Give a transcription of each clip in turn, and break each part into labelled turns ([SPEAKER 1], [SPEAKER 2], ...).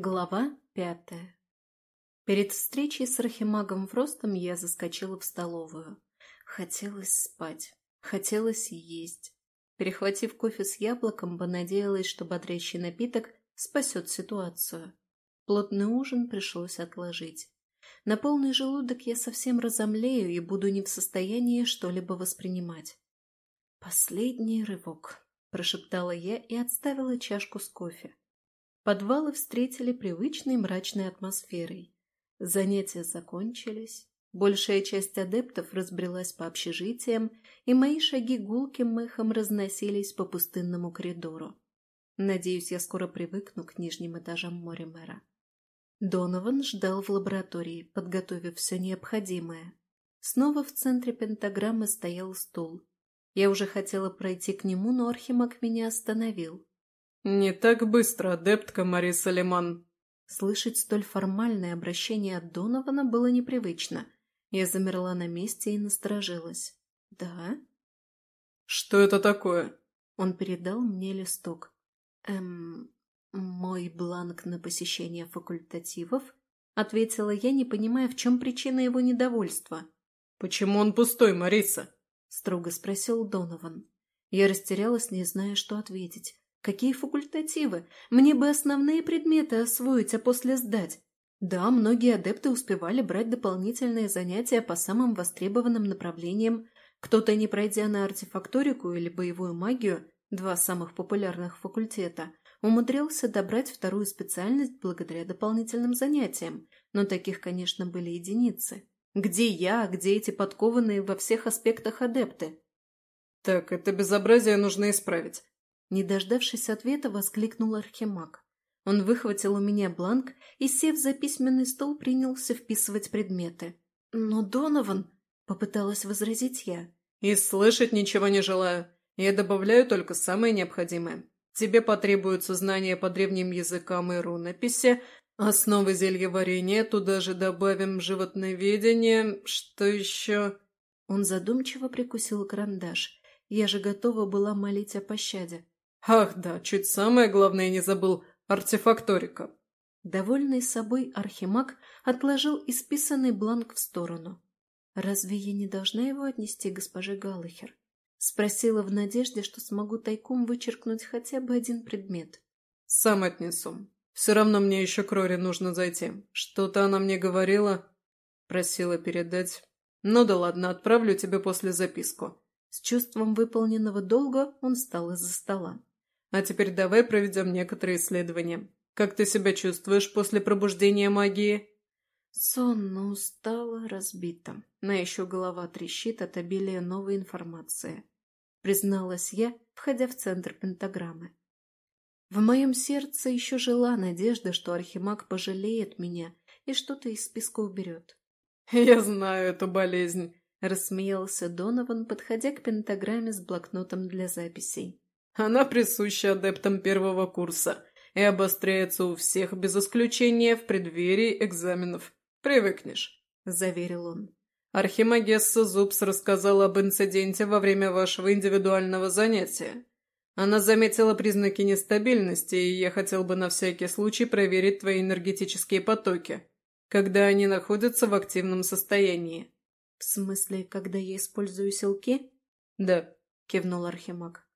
[SPEAKER 1] Глава пятая Перед встречей с Архимагом Фростом я заскочила в столовую. Хотелось спать, хотелось есть. Перехватив кофе с яблоком, понадеялась, что бодрящий напиток спасет ситуацию. Плотный ужин пришлось отложить. На полный желудок я совсем разомлею и буду не в состоянии что-либо воспринимать. «Последний рывок», – прошептала я и отставила чашку с кофе. Подвалы встретили привычной мрачной атмосферой. Занятия закончились, большая часть адептов разбрелась по общежитиям, и мои шаги гулким мехом разносились по пустынному коридору. Надеюсь, я скоро привыкну к нижним этажам Моримера. Донован ждал в лаборатории, подготовив все необходимое. Снова в центре пентаграммы стоял стул. Я уже хотела пройти к нему, но Архимаг меня остановил.
[SPEAKER 2] «Не так быстро, адептка Мариса Лиман».
[SPEAKER 1] Слышать столь формальное обращение от Донована было непривычно. Я замерла на месте и насторожилась. «Да?»
[SPEAKER 2] «Что это такое?»
[SPEAKER 1] Он передал мне листок. «Эм, мой бланк на посещение факультативов?» Ответила я, не понимая, в чем причина его недовольства.
[SPEAKER 2] «Почему он пустой, Мариса?»
[SPEAKER 1] Строго спросил Донован. Я растерялась, не зная, что ответить. Какие факультативы? Мне бы основные предметы освоить, а после сдать. Да, многие адепты успевали брать дополнительные занятия по самым востребованным направлениям. Кто-то, не пройдя на артефакторику или боевую магию, два самых популярных факультета, умудрился добрать вторую специальность благодаря дополнительным занятиям, но таких, конечно, были единицы. Где я, где эти подкованные во всех аспектах адепты?
[SPEAKER 2] Так, это безобразие нужно исправить.
[SPEAKER 1] Не дождавшись ответа, воскликнул Архимаг. Он выхватил у меня бланк и, сев за письменный стол, принялся вписывать предметы. «Но Донован...» — попыталась возразить я.
[SPEAKER 2] «И слышать ничего не желаю. Я добавляю только самое необходимое. Тебе потребуются знания по древним языкам и рунописи, основы зельеварения, туда же добавим животноведение, что еще...»
[SPEAKER 1] Он задумчиво прикусил карандаш. Я же готова была молить о пощаде.
[SPEAKER 2] Ах да, чуть самое главное не забыл – артефакторика.
[SPEAKER 1] Довольный собой Архимаг отложил исписанный бланк в сторону. «Разве я не должна его отнести госпоже Галлахер?» Спросила в надежде, что смогу тайком вычеркнуть хотя бы один предмет.
[SPEAKER 2] «Сам отнесу. Все равно мне еще к Роре нужно зайти. Что-то она мне говорила...» Просила передать. «Ну да ладно, отправлю тебе после записку».
[SPEAKER 1] С чувством выполненного долга он встал из-за стола.
[SPEAKER 2] А теперь давай проведем некоторые исследования. Как ты себя чувствуешь после пробуждения магии?»
[SPEAKER 1] Сонно, устала, разбита. Но еще голова трещит от обилия новой информации. Призналась я, входя в центр пентаграммы. В моем сердце еще жила надежда, что Архимаг пожалеет меня и что-то из списка уберет.
[SPEAKER 2] «Я знаю эту болезнь», — рассмеялся
[SPEAKER 1] Донован, подходя к пентаграмме с блокнотом для записей.
[SPEAKER 2] Она присуща адептам первого курса и обостряется у всех без исключения в преддверии экзаменов. Привыкнешь», – заверил он. «Архимагесса Зубс рассказала об инциденте во время вашего индивидуального занятия. Она заметила признаки нестабильности, и я хотел бы на всякий случай проверить твои энергетические потоки, когда они находятся в активном состоянии».
[SPEAKER 1] «В смысле, когда я использую силки?»
[SPEAKER 2] «Да», – кивнул
[SPEAKER 1] Архимаг.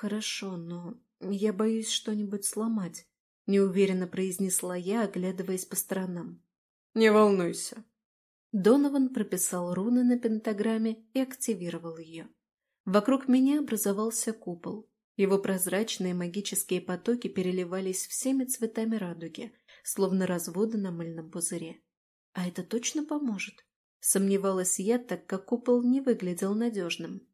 [SPEAKER 1] «Хорошо, но я боюсь что-нибудь сломать», — неуверенно произнесла я, оглядываясь по сторонам.
[SPEAKER 2] «Не волнуйся».
[SPEAKER 1] Донован прописал руны на пентаграмме и активировал ее. Вокруг меня образовался купол. Его прозрачные магические потоки переливались всеми цветами радуги, словно разводы на мыльном пузыре. А это точно поможет? Сомневалась я, так как купол не выглядел надежным.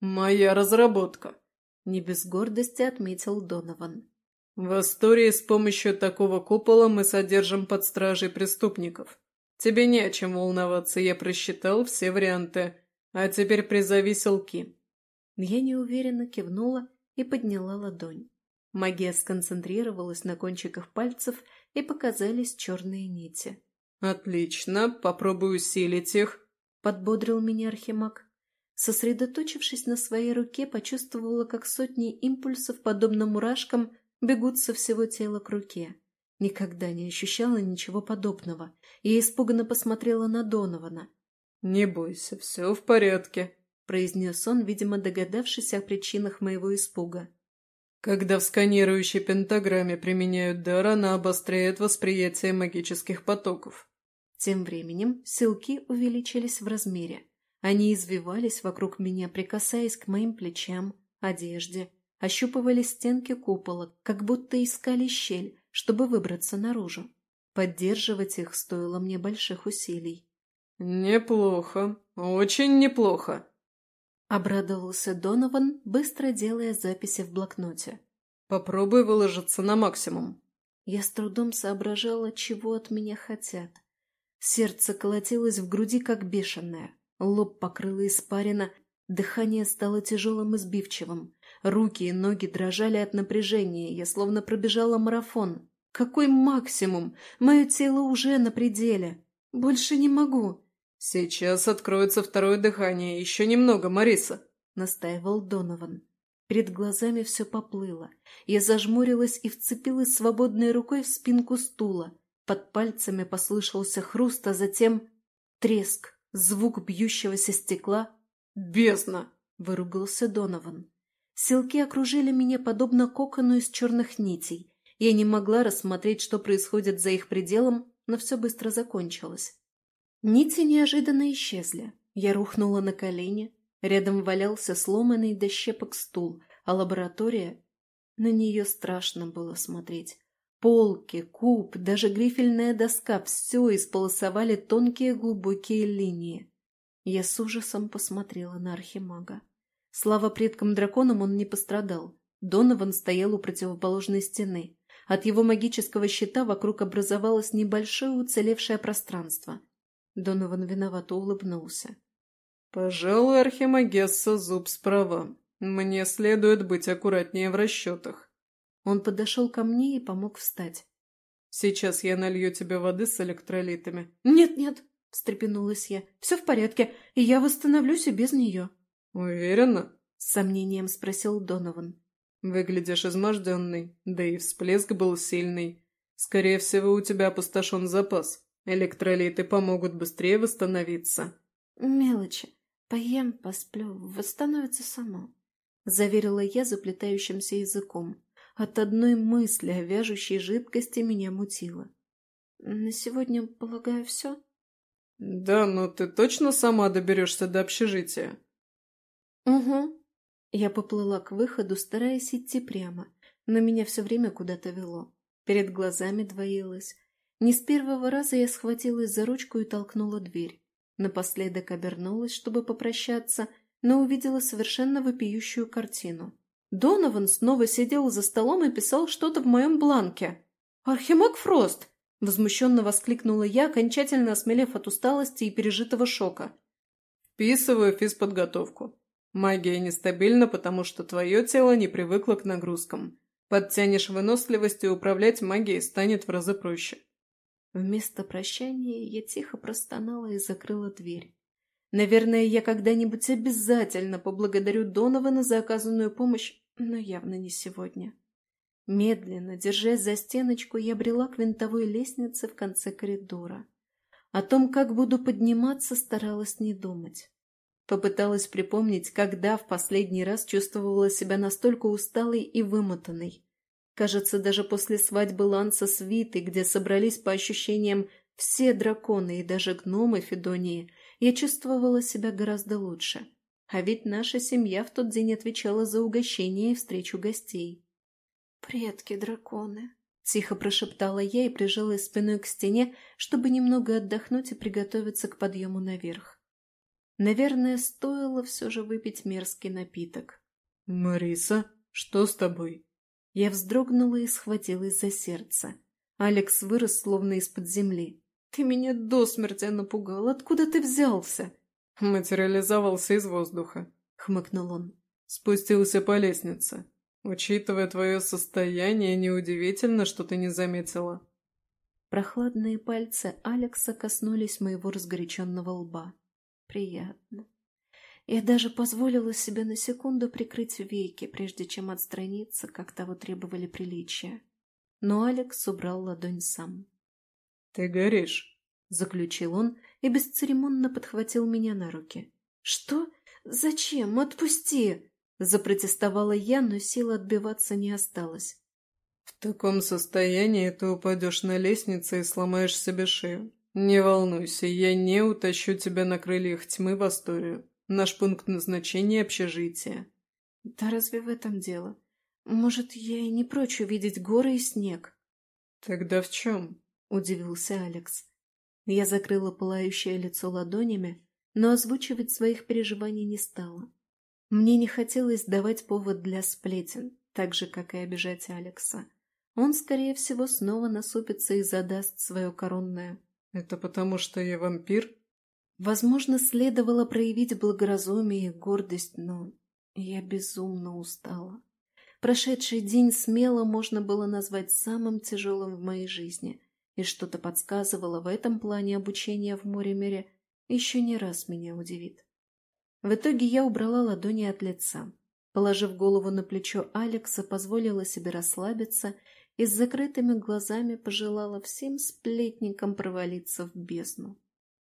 [SPEAKER 2] «Моя разработка»,
[SPEAKER 1] не без гордости отметил Донован.
[SPEAKER 2] В Астории с помощью такого купола мы содержим под стражей преступников. Тебе не о чем волноваться, я просчитал все варианты. А теперь призови селки.
[SPEAKER 1] Я неуверенно кивнула и подняла ладонь. Магия сконцентрировалась на кончиках пальцев, и показались черные нити.
[SPEAKER 2] «Отлично, попробую усилить их», —
[SPEAKER 1] подбодрил меня Архимаг. Сосредоточившись на своей руке, почувствовала, как сотни импульсов, подобно мурашкам, бегут со всего тела к руке. Никогда не ощущала ничего подобного. Я испуганно посмотрела на Донована.
[SPEAKER 2] «Не бойся, все в порядке», — произнес
[SPEAKER 1] он, видимо, догадавшись о причинах моего испуга.
[SPEAKER 2] Когда в сканирующей пентаграмме применяют дар, она обостряет восприятие магических потоков.
[SPEAKER 1] Тем временем силки увеличились в размере. Они извивались вокруг меня, прикасаясь к моим плечам, одежде, ощупывали стенки купола, как будто искали щель, чтобы выбраться наружу. Поддерживать их стоило мне больших усилий.
[SPEAKER 2] «Неплохо, очень неплохо», —
[SPEAKER 1] обрадовался Донован, быстро делая записи в блокноте.
[SPEAKER 2] «Попробуй выложиться на максимум».
[SPEAKER 1] Я с трудом соображала, чего от меня хотят. Сердце колотилось в груди, как бешеное. Лоб покрыло испарина, дыхание стало тяжелым и сбивчивым. Руки и ноги дрожали от напряжения, я словно пробежала марафон. Какой максимум? Мое тело уже на пределе. Больше не могу.
[SPEAKER 2] «Сейчас откроется второе дыхание. Еще немного, Мариса», —
[SPEAKER 1] настаивал Донован. Перед глазами все поплыло. Я зажмурилась и вцепилась свободной рукой в спинку стула. Под пальцами послышался хруст, а затем треск, звук бьющегося стекла.
[SPEAKER 2] «Бездна!»
[SPEAKER 1] — выругался Донован. Силки окружили меня подобно кокону из черных нитей. Я не могла рассмотреть, что происходит за их пределом, но все быстро закончилось. Нити неожиданно исчезли. Я рухнула на колени. Рядом валялся сломанный до щепок стул, а лаборатория... На нее страшно было смотреть. Полки, куб, даже грифельная доска — все исполосовали тонкие глубокие линии. Я с ужасом посмотрела на архимага. Слава предкам-драконам он не пострадал. Донован стоял у противоположной стены. От его магического щита вокруг образовалось небольшое уцелевшее пространство. Донован виновато улыбнулся.
[SPEAKER 2] «Пожалуй, Архимагесса зуб справа. Мне следует быть аккуратнее в расчетах».
[SPEAKER 1] Он подошел ко мне и помог встать.
[SPEAKER 2] «Сейчас я налью тебе воды с электролитами».
[SPEAKER 1] «Нет-нет», — встрепенулась я, — «все в порядке, и я восстановлюсь и без нее».
[SPEAKER 2] «Уверена?»
[SPEAKER 1] — с сомнением спросил Донован.
[SPEAKER 2] «Выглядишь изможденный, да и всплеск был сильный. Скорее всего, у тебя опустошен запас. Электролиты помогут быстрее восстановиться».
[SPEAKER 1] «Мелочи. Поем, посплю, восстановится само», — заверила я заплетающимся языком. От одной мысли о вяжущей жидкости меня мутило. «На сегодня, полагаю, все?»
[SPEAKER 2] «Да, но ты точно сама доберешься до общежития?»
[SPEAKER 1] «Угу». Я поплыла к выходу, стараясь идти прямо, но меня все время куда-то вело. Перед глазами двоилось. Не с первого раза я схватилась за ручку и толкнула дверь. Напоследок обернулась, чтобы попрощаться, но увидела совершенно вопиющую картину. Донован снова сидел за столом и писал что-то в моем бланке. «Архимаг Фрост!» – возмущенно воскликнула я, окончательно осмелев от усталости и пережитого шока.
[SPEAKER 2] «Вписываю физподготовку. Магия нестабильна, потому что твое тело не привыкло к нагрузкам. Подтянешь выносливость и управлять магией станет в разы проще».
[SPEAKER 1] Вместо прощания я тихо простонала и закрыла дверь. Наверное, я когда-нибудь обязательно поблагодарю Донована за оказанную помощь, но явно не сегодня. Медленно, держась за стеночку, я брела к винтовой лестнице в конце коридора. О том, как буду подниматься, старалась не думать. Попыталась припомнить, когда в последний раз чувствовала себя настолько усталой и вымотанной. Кажется, даже после свадьбы Ланса с Витой, где собрались по ощущениям все драконы и даже гномы Федонии, я чувствовала себя гораздо лучше. А ведь наша семья в тот день отвечала за угощение и встречу гостей. «Предки-драконы», — тихо прошептала я и прижалась спиной к стене, чтобы немного отдохнуть и приготовиться к подъему наверх. Наверное, стоило все же выпить мерзкий напиток.
[SPEAKER 2] «Мариса, что с тобой?»
[SPEAKER 1] Я вздрогнула и схватилась за сердце. Алекс вырос словно из-под земли. «Ты меня до смерти напугал. Откуда ты взялся?»
[SPEAKER 2] «Материализовался из воздуха», — хмыкнул он. «Спустился по лестнице. Учитывая твое состояние, неудивительно, что ты не заметила».
[SPEAKER 1] Прохладные пальцы Алекса коснулись моего разгоряченного лба. Приятно. Я даже позволила себе на секунду прикрыть веки, прежде чем отстраниться, как того требовали приличия. но Алекс убрал ладонь сам.
[SPEAKER 2] «Ты горишь», —
[SPEAKER 1] заключил он и бесцеремонно подхватил меня на руки. «Что? Зачем? Отпусти!» — запротестовала я, но сил отбиваться не осталось.
[SPEAKER 2] «В таком состоянии ты упадешь на лестнице и сломаешь себе шею. Не волнуйся, я не утащу тебя на крыльях тьмы в Асторию. Наш пункт назначения — общежитие».
[SPEAKER 1] «Да разве в этом дело? Может, я и не прочь увидеть горы и снег?»
[SPEAKER 2] «Тогда в чем?»
[SPEAKER 1] — удивился Алекс. Я закрыла пылающее лицо ладонями, но озвучивать своих переживаний не стала. Мне не хотелось давать повод для сплетен, так же, как и обижать Алекса. Он, скорее всего, снова насупится и задаст свое коронное.
[SPEAKER 2] «Это потому, что я вампир?»
[SPEAKER 1] Возможно, следовало проявить благоразумие и гордость, но я безумно устала. Прошедший день смело можно было назвать самым тяжелым в моей жизни, и что-то подсказывало в этом плане обучения в море-мере еще не раз меня удивит. В итоге я убрала ладони от лица. Положив голову на плечо Алекса, позволила себе расслабиться и с закрытыми глазами пожелала всем сплетникам провалиться в бездну.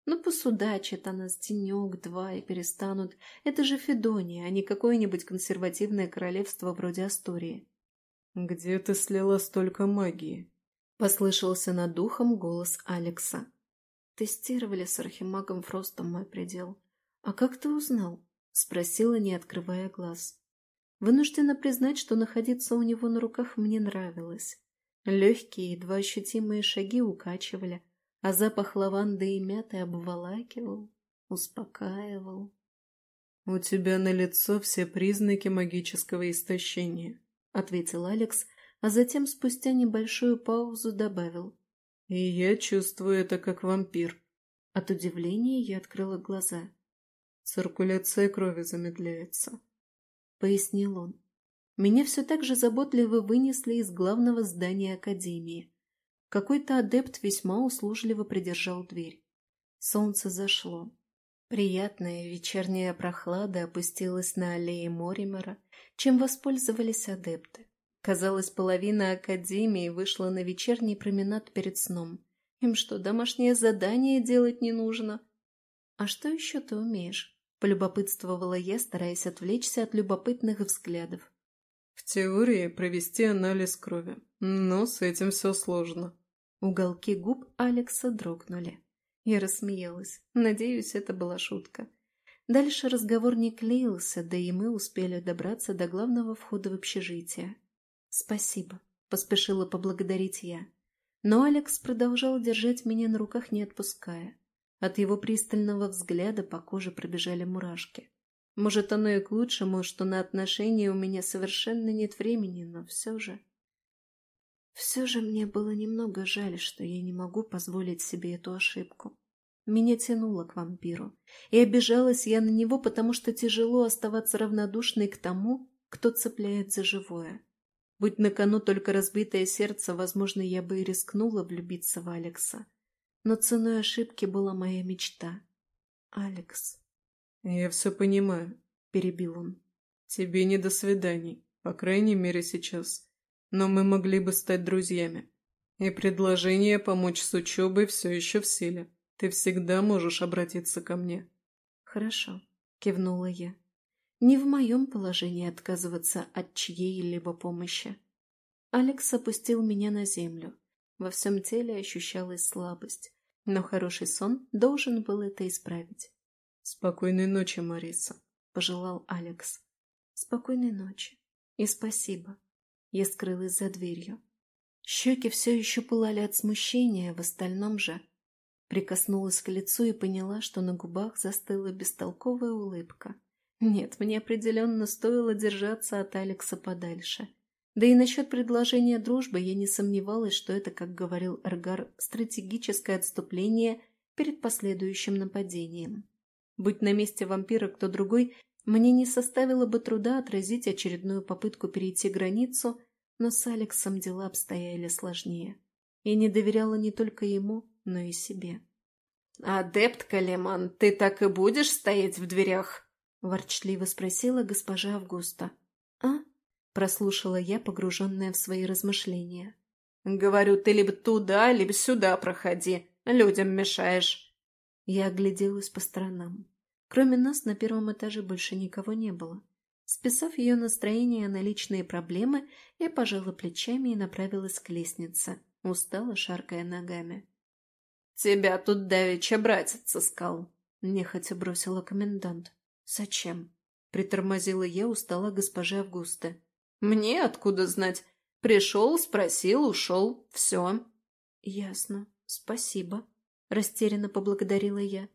[SPEAKER 1] Ну, посудачат она с денек-два и перестанут. Это же Федония, а не какое-нибудь консервативное королевство вроде Астории.
[SPEAKER 2] «Где ты слила столько магии?» — послышался над духом голос Алекса.
[SPEAKER 1] Тестировали с архимагом Фростом мой предел. «А как ты узнал?» — спросила, не открывая глаз. Вынуждена признать, что находиться у него на руках мне нравилось. Легкие, едва ощутимые шаги укачивали, а запах лаванды и мяты обволакивал, успокаивал.
[SPEAKER 2] «У тебя на лицо все признаки магического истощения», — ответил Алекс, а затем спустя небольшую паузу добавил. «И я чувствую это как вампир».
[SPEAKER 1] От удивления я открыла глаза.
[SPEAKER 2] «Циркуляция крови замедляется», —
[SPEAKER 1] пояснил он. Меня все так же заботливо вынесли из главного здания Академии. Какой-то адепт весьма услужливо придержал дверь. Солнце зашло. Приятная вечерняя прохлада опустилась на аллеи Моримера, чем воспользовались адепты. Казалось, половина Академии вышла на вечерний променад перед сном. Им что, домашнее задание делать не нужно? А что еще ты умеешь? Полюбопытствовала я, стараясь отвлечься от любопытных взглядов.
[SPEAKER 2] В теории провести анализ крови, но с этим все сложно.
[SPEAKER 1] Уголки губ Алекса дрогнули. Я рассмеялась. Надеюсь, это была шутка. Дальше разговор не клеился, да и мы успели добраться до главного входа в общежитие. «Спасибо», — поспешила поблагодарить я. Но Алекс продолжал держать меня на руках, не отпуская. От его пристального взгляда по коже пробежали мурашки. Может, оно и к лучшему, что на отношения у меня совершенно нет времени, но все же... Все же мне было немного жаль, что я не могу позволить себе эту ошибку. Меня тянуло к вампиру, и обижалась я на него, потому что тяжело оставаться равнодушной к тому, кто цепляет за живое. Будь на кону только разбитое сердце, возможно, я бы и рискнула влюбиться в Алекса. Но ценой ошибки была моя мечта. Алекс.
[SPEAKER 2] «Я все понимаю», — перебил он. «Тебе не до свиданий, по крайней мере сейчас. Но мы могли бы стать друзьями. И предложение помочь с учебой все еще в силе. Ты всегда можешь обратиться ко мне».
[SPEAKER 1] «Хорошо», — кивнула я. Не в моем положении отказываться от чьей-либо помощи. Алекс опустил меня на землю. Во всем теле ощущалась слабость, но хороший сон должен был это исправить.
[SPEAKER 2] «Спокойной ночи, Мариса», —
[SPEAKER 1] пожелал Алекс. «Спокойной ночи. И спасибо». Я скрылась за дверью. Щеки все еще пылали от смущения, в остальном же... Прикоснулась к лицу и поняла, что на губах застыла бестолковая улыбка. Нет, мне определенно стоило держаться от Алекса подальше. Да и насчет предложения дружбы я не сомневалась, что это, как говорил Эргар, стратегическое отступление перед последующим нападением. Будь на месте вампира кто другой, мне не составило бы труда отразить очередную попытку перейти границу, но с Алексом дела обстояли сложнее. Я не доверяла не только ему, но и себе.
[SPEAKER 2] «Адепт Калеман, ты так и будешь стоять в дверях?»
[SPEAKER 1] — ворчливо спросила госпожа Августа. «А?» — прослушала я, погруженная в свои размышления.
[SPEAKER 2] Говорю, ты либо туда, либо сюда проходи. Людям мешаешь.
[SPEAKER 1] Я огляделась по сторонам. Кроме нас на первом этаже больше никого не было. Списав ее настроение на личные проблемы, я пожала плечами и направилась к лестнице, устала, шаркая ногами.
[SPEAKER 2] «Тебя тут давеча братец искал», —
[SPEAKER 1] нехотя бросила комендант. «Зачем?» — притормозила я, устала госпожи Августы.
[SPEAKER 2] «Мне откуда знать? Пришел, спросил, ушел. Все».
[SPEAKER 1] «Ясно. Спасибо», — растерянно поблагодарила я.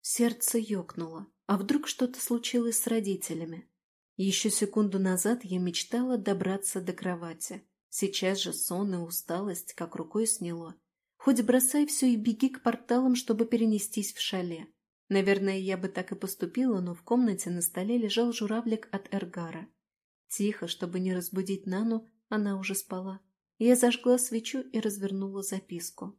[SPEAKER 1] Сердце ёкнуло. А вдруг что-то случилось с родителями? Еще секунду назад я мечтала добраться до кровати. Сейчас же сон и усталость как рукой сняло. Хоть бросай все и беги к порталам, чтобы перенестись в шале. Наверное, я бы так и поступила, но в комнате на столе лежал журавлик от Эргара. Тихо, чтобы не разбудить Нану, она уже спала. Я зажгла свечу и развернула записку.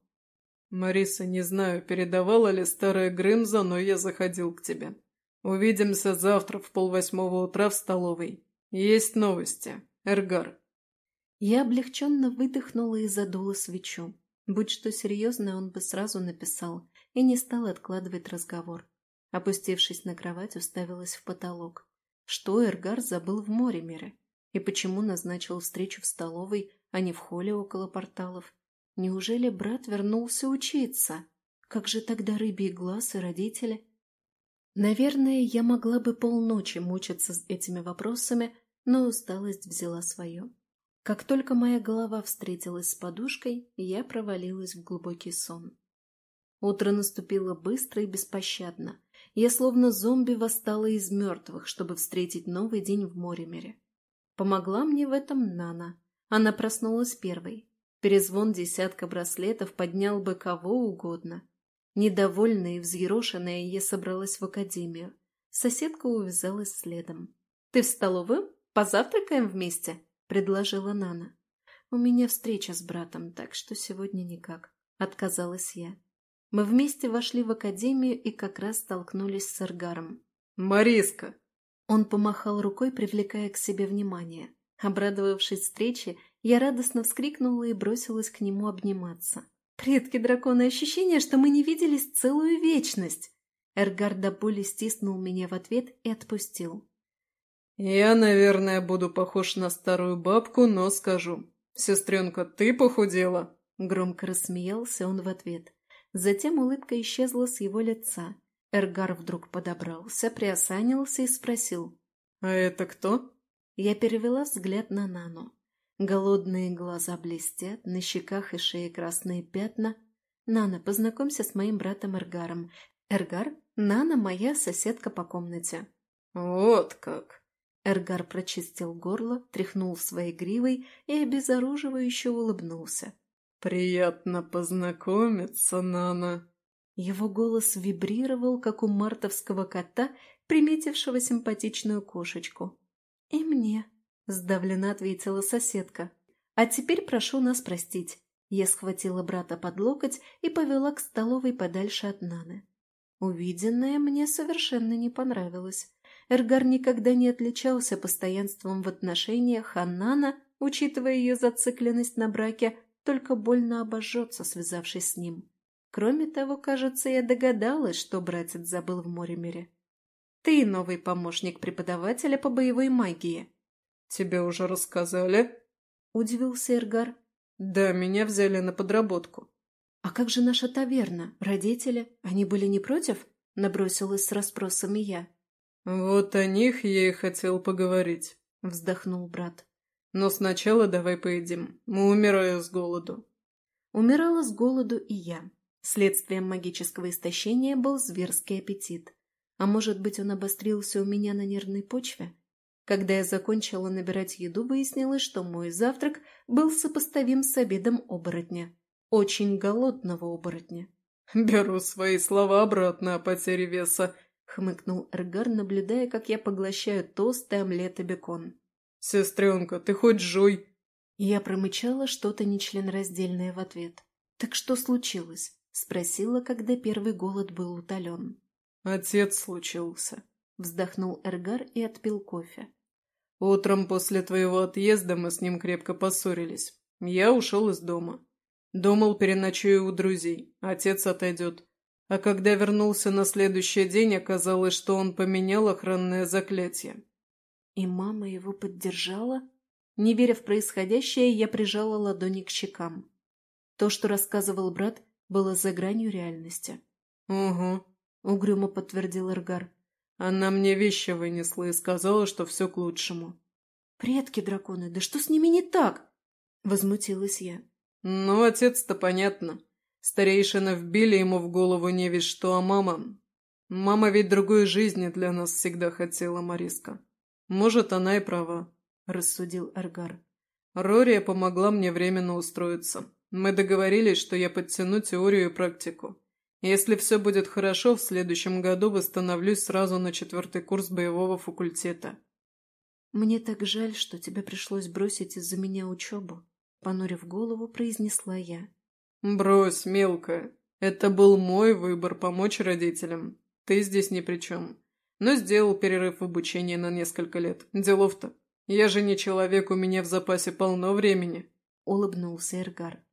[SPEAKER 2] «Мариса, не знаю, передавала ли старая Грымза, но я заходил к тебе. Увидимся завтра в полвосьмого утра в столовой. Есть новости. Эргар».
[SPEAKER 1] Я облегченно выдохнула и задула свечу. Будь что серьезно, он бы сразу написал и не стал откладывать разговор. Опустившись на кровать, уставилась в потолок. Что Эргар забыл в море мире? И почему назначил встречу в столовой, а не в холле около порталов? Неужели брат вернулся учиться? Как же тогда рыбий глаз и родители? Наверное, я могла бы полночи мучиться с этими вопросами, но усталость взяла свое. Как только моя голова встретилась с подушкой, я провалилась в глубокий сон. Утро наступило быстро и беспощадно. Я словно зомби восстала из мертвых, чтобы встретить новый день в Моремере. Помогла мне в этом Нана. Она проснулась первой. Перезвон десятка браслетов поднял бы кого угодно. Недовольная и взъерошенная, я собралась в академию. Соседка увязалась следом. «Ты в столовую? Позавтракаем вместе?» – предложила Нана. «У меня встреча с братом, так что сегодня никак», – отказалась я. Мы вместе вошли в академию и как раз столкнулись с Эргаром.
[SPEAKER 2] «Мариска!»
[SPEAKER 1] Он помахал рукой, привлекая к себе внимание. Обрадовавшись встрече, я радостно вскрикнула и бросилась к нему обниматься. «Предки дракона, ощущение, что мы не виделись целую вечность!» Эргар до боли стиснул меня в ответ и отпустил.
[SPEAKER 2] «Я, наверное, буду похож на старую бабку, но скажу. Сестренка, ты похудела?»
[SPEAKER 1] Громко рассмеялся он в ответ. Затем улыбка исчезла с его лица. Эргар вдруг подобрался, приосанился и спросил.
[SPEAKER 2] «А это кто?»
[SPEAKER 1] Я перевела взгляд на Нану. Голодные глаза блестят, на щеках и шее красные пятна. «Нана, познакомься с моим братом Эргаром. Эргар, Нана моя соседка по комнате».
[SPEAKER 2] «Вот как!»
[SPEAKER 1] Эргар прочистил горло, тряхнул своей гривой и обезоруживающе улыбнулся.
[SPEAKER 2] «Приятно познакомиться, Нана!»
[SPEAKER 1] Его голос вибрировал, как у мартовского кота, приметившего симпатичную кошечку. «И мне», — сдавленно ответила соседка. «А теперь прошу нас простить». Я схватила брата под локоть и повела к столовой подальше от Наны. Увиденное мне совершенно не понравилось. Эргар никогда не отличался постоянством в отношениях, а Нана, учитывая ее зацикленность на браке, только больно обожжется, связавшись с ним. Кроме того, кажется, я догадалась, что братец забыл в Моремере. Ты новый помощник преподавателя по боевой магии.
[SPEAKER 2] Тебе уже рассказали?
[SPEAKER 1] Удивился Эргар.
[SPEAKER 2] Да, меня взяли на подработку.
[SPEAKER 1] А как же наша таверна? Родители? Они были не против? Набросилась с расспросами я.
[SPEAKER 2] Вот о них я и хотел поговорить. Вздохнул брат. Но сначала давай поедим. Мы умираю с голоду.
[SPEAKER 1] Умирала с голоду и я. Следствием магического истощения был зверский аппетит. А может быть, он обострился у меня на нервной почве? Когда я закончила набирать еду, выяснилось, что мой завтрак был сопоставим с обедом оборотня. Очень голодного оборотня.
[SPEAKER 2] «Беру свои слова обратно о потере веса», —
[SPEAKER 1] хмыкнул Эргар, наблюдая, как я поглощаю тост и омлет и бекон.
[SPEAKER 2] «Сестренка, ты хоть жуй!»
[SPEAKER 1] Я промычала что-то нечленораздельное в ответ. «Так что случилось?» — спросила, когда первый голод был утолен.
[SPEAKER 2] «Отец случился», — вздохнул Эргар и отпил кофе. «Утром после твоего отъезда мы с ним крепко поссорились. Я ушел из дома. Думал, переночую у друзей. Отец отойдет. А когда вернулся на следующий день, оказалось, что он поменял охранное заклятие.
[SPEAKER 1] И мама его поддержала? Не веря в происходящее, я прижала ладони к щекам. То, что рассказывал брат, было за гранью реальности.
[SPEAKER 2] «Угу», — угрюмо подтвердил Эргар. «Она мне вещи вынесла и сказала, что все к лучшему».
[SPEAKER 1] «Предки драконы, да что с ними не так?» — возмутилась я.
[SPEAKER 2] «Ну, отец-то понятно. Старейшина вбили ему в голову не весь что, а мама. Мама ведь другой жизни для нас всегда хотела, Мариска. Может, она и права», — рассудил Эргар. «Рория помогла мне временно устроиться. Мы договорились, что я подтяну теорию и практику. Если все будет хорошо, в следующем году восстановлюсь сразу на четвертый курс боевого факультета».
[SPEAKER 1] «Мне так жаль, что тебе пришлось бросить из-за меня учебу», — понурив голову, произнесла я.
[SPEAKER 2] «Брось, мелкая. Это был мой выбор помочь родителям. Ты здесь ни при чем. Но сделал перерыв в обучении на несколько лет. Делов-то. Я же не человек, у меня в запасе полно времени», — улыбнулся Эргар.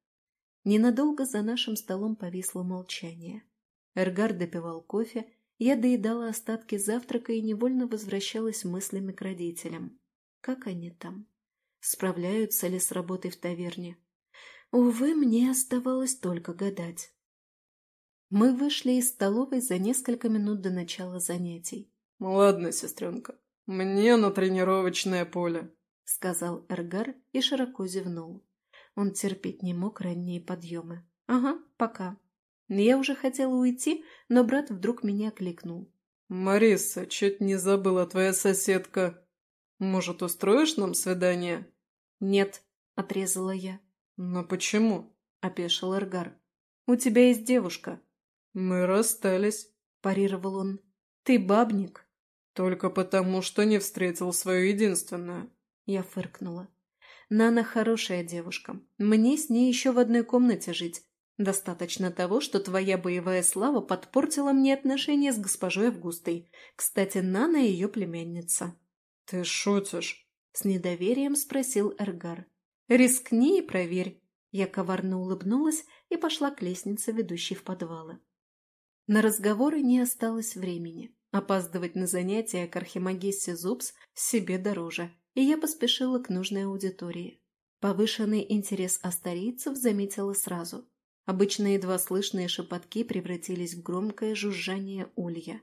[SPEAKER 1] Ненадолго за нашим столом повисло молчание. Эргар допивал кофе, я доедала остатки завтрака и невольно возвращалась мыслями к родителям. Как они там? Справляются ли с работой в таверне? Увы, мне оставалось только гадать. Мы вышли из столовой за несколько минут до начала занятий.
[SPEAKER 2] «Ладно, сестренка, мне на тренировочное поле», —
[SPEAKER 1] сказал Эргар и широко зевнул. Он терпеть не мог ранние подъемы. «Ага, пока». Я уже хотела уйти, но брат вдруг меня кликнул.
[SPEAKER 2] «Мариса, чуть не забыла твоя соседка. Может, устроишь нам свидание?»
[SPEAKER 1] «Нет», — отрезала я.
[SPEAKER 2] «Но почему?»
[SPEAKER 1] — опешил Эргар. «У тебя есть девушка».
[SPEAKER 2] «Мы расстались», —
[SPEAKER 1] парировал он. «Ты бабник».
[SPEAKER 2] «Только потому, что не встретил свою единственную».
[SPEAKER 1] Я фыркнула. Нана хорошая девушка. Мне с ней еще в одной комнате жить. Достаточно того, что твоя боевая слава подпортила мне отношения с госпожой Августой. Кстати, Нана ее племянница.
[SPEAKER 2] Ты шутишь?
[SPEAKER 1] С недоверием спросил Эргар. Рискни и проверь. Я коварно улыбнулась и пошла к лестнице, ведущей в подвалы. На разговоры не осталось времени. Опаздывать на занятия к архимагессе Зубс себе дороже, и я поспешила к нужной аудитории. Повышенный интерес астарийцев заметила сразу. Обычно едва слышные шепотки превратились в громкое жужжание улья.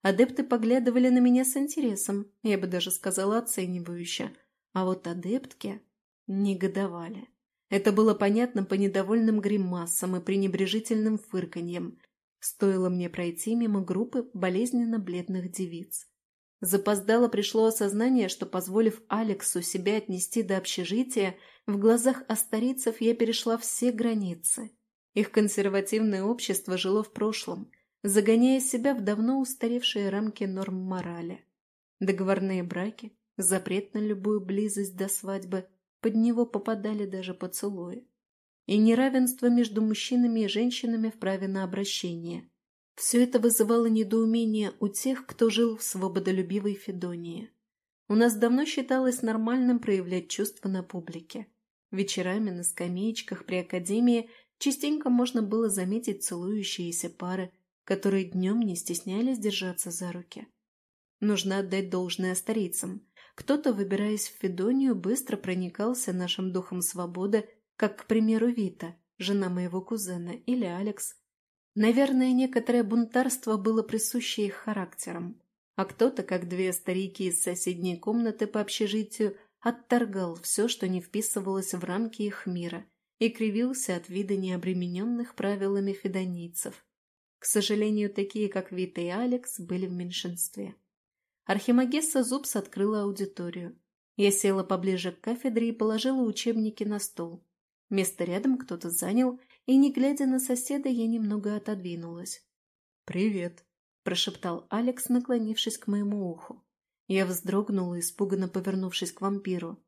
[SPEAKER 1] Адепты поглядывали на меня с интересом, я бы даже сказала оценивающе, а вот адептки негодовали. Это было понятно по недовольным гримасам и пренебрежительным фырканьям. Стоило мне пройти мимо группы болезненно бледных девиц. Запоздало пришло осознание, что, позволив Алексу себя отнести до общежития, в глазах астарийцев я перешла все границы. Их консервативное общество жило в прошлом, загоняя себя в давно устаревшие рамки норм морали. Договорные браки, запрет на любую близость до свадьбы, под него попадали даже поцелуи. И неравенство между мужчинами и женщинами в праве на обращение – все это вызывало недоумение у тех, кто жил в свободолюбивой Федонии. У нас давно считалось нормальным проявлять чувства на публике. Вечерами на скамеечках при академии частенько можно было заметить целующиеся пары, которые днем не стеснялись держаться за руки. Нужно отдать должное старицам. Кто-то, выбираясь в Федонию, быстро проникался нашим духом свободы, как, к примеру, Вита, жена моего кузена, или Алекс, Наверное, некоторое бунтарство было присуще их характерам, а кто-то, как две старики из соседней комнаты по общежитию, отторгал все, что не вписывалось в рамки их мира, и кривился от вида необремененных правилами федонийцев. К сожалению, такие, как Вита и Алекс, были в меньшинстве. Архимагесса Зубс открыла аудиторию. Я села поближе к кафедре и положила учебники на стол. Место рядом кто-то занял, и, не глядя на соседа, я немного отодвинулась.
[SPEAKER 2] «Привет», – прошептал Алекс, наклонившись к моему уху. Я вздрогнула, испуганно повернувшись к вампиру.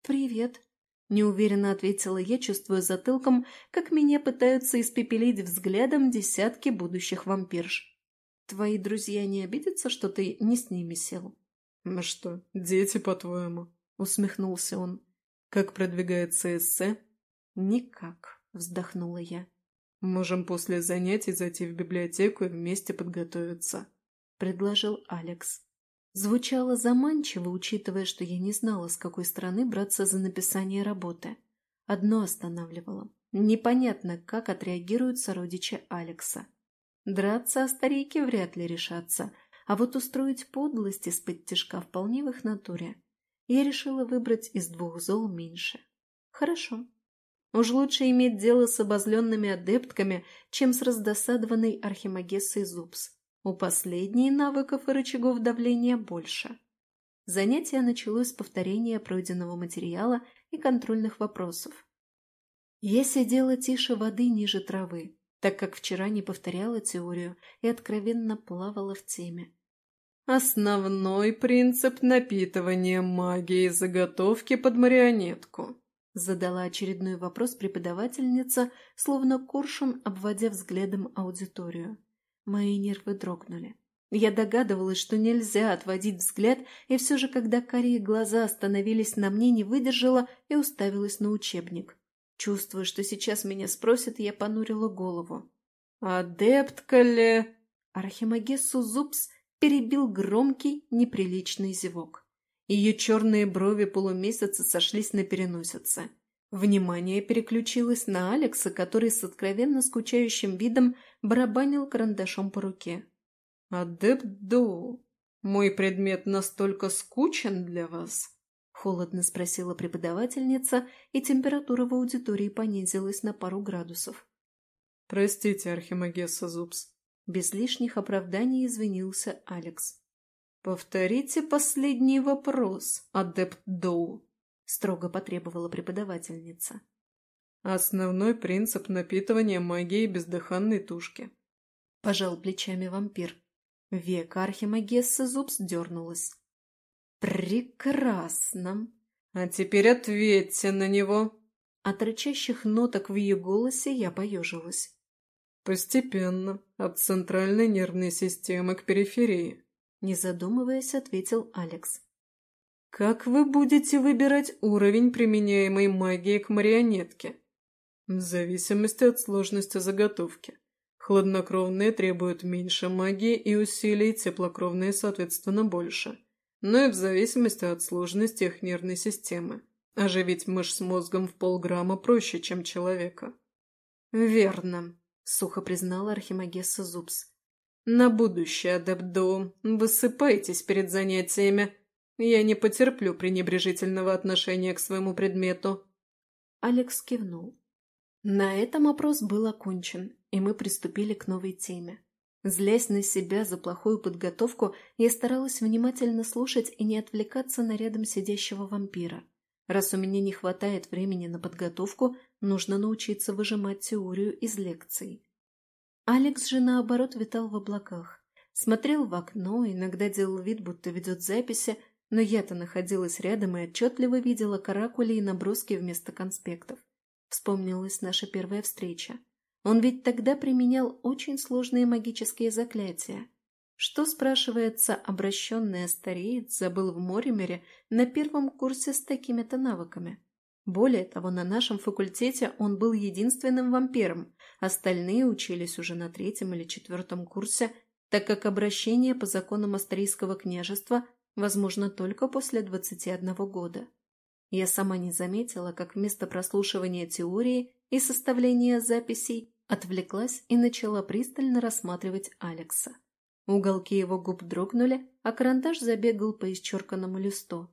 [SPEAKER 1] «Привет», – неуверенно ответила я, чувствуя затылком, как меня пытаются испепелить взглядом десятки будущих вампирш. «Твои друзья не обидятся, что ты не с ними сел?»
[SPEAKER 2] «Ну что, дети, по-твоему?» – усмехнулся он. «Как продвигается эссе?»
[SPEAKER 1] «Никак», — вздохнула я.
[SPEAKER 2] «Можем после занятий зайти в библиотеку и вместе подготовиться», — предложил Алекс.
[SPEAKER 1] Звучало заманчиво, учитывая, что я не знала, с какой стороны браться за написание работы. Одно останавливало. Непонятно, как отреагируют сородичи Алекса. Драться о старике вряд ли решатся, а вот устроить подлость из-под тяжка вполне в их натуре. Я решила выбрать из двух зол меньше. Хорошо. Уж лучше иметь дело с обозленными адептками, чем с раздосадованной архимагессой Зубс. У последней навыков и рычагов давления больше. Занятие началось с повторения пройденного материала и контрольных вопросов. Я сидела тише воды ниже травы, так как вчера не повторяла теорию и откровенно плавала в теме.
[SPEAKER 2] «Основной принцип напитывания магии заготовки под марионетку»,
[SPEAKER 1] задала очередной вопрос преподавательница, словно коршун, обводя взглядом аудиторию. Мои нервы дрогнули. Я догадывалась, что нельзя отводить взгляд, и все же, когда карие глаза остановились на мне, не выдержала и уставилась на учебник. Чувствуя, что сейчас меня спросят, я понурила голову.
[SPEAKER 2] «Адептка ли?»
[SPEAKER 1] Архимагессу Зубс перебил громкий, неприличный зевок. Ее черные брови полумесяца сошлись на переносице. Внимание переключилось на Алекса, который с откровенно скучающим видом барабанил карандашом по руке.
[SPEAKER 2] «Адепт Доу, мой предмет настолько скучен для вас?»
[SPEAKER 1] Холодно спросила преподавательница, и температура в аудитории понизилась на пару градусов.
[SPEAKER 2] «Простите, Архимагесса Зубс».
[SPEAKER 1] Без лишних оправданий извинился Алекс.
[SPEAKER 2] «Повторите последний вопрос, адепт Доу», —
[SPEAKER 1] строго потребовала преподавательница.
[SPEAKER 2] «Основной принцип напитывания магией бездыханной тушки», —
[SPEAKER 1] пожал плечами вампир. Века архимагессы Зубс дернулась. «Прекрасно!
[SPEAKER 2] А теперь ответьте на него!»
[SPEAKER 1] От рычащих ноток в ее голосе я поежилась.
[SPEAKER 2] «Постепенно, от центральной нервной системы к периферии», —
[SPEAKER 1] не задумываясь, ответил Алекс.
[SPEAKER 2] Как вы будете выбирать уровень применяемой магии к марионетке? В зависимости от сложности заготовки. Хладнокровные требуют меньше магии и усилий, теплокровные, соответственно, больше. Но и в зависимости от сложности их нервной системы. Оживить мышь с мозгом в полграмма проще, чем человека.
[SPEAKER 1] «Верно», — сухо признала Архимагесса Зубс.
[SPEAKER 2] «На будущее, Адепдоу, высыпайтесь перед занятиями», я не потерплю пренебрежительного отношения к своему предмету.
[SPEAKER 1] Алекс кивнул. На этом опрос был окончен, и мы приступили к новой теме. Злясь на себя за плохую подготовку, я старалась внимательно слушать и не отвлекаться на рядом сидящего вампира. Раз у меня не хватает времени на подготовку, нужно научиться выжимать теорию из лекций. Алекс же, наоборот, витал в облаках. Смотрел в окно, иногда делал вид, будто ведет записи, но я-то находилась рядом и отчетливо видела каракули и наброски вместо конспектов. Вспомнилась наша первая встреча. Он ведь тогда применял очень сложные магические заклятия. Что, спрашивается, обращенный стареец забыл в Моремере на первом курсе с такими-то навыками? Более того, на нашем факультете он был единственным вампиром, остальные учились уже на третьем или четвертом курсе, так как обращение по законам Австрийского княжества возможно, только после 21 года. Я сама не заметила, как вместо прослушивания теории и составления записей отвлеклась и начала пристально рассматривать Алекса. Уголки его губ дрогнули, а карандаш забегал по исчерканному листу.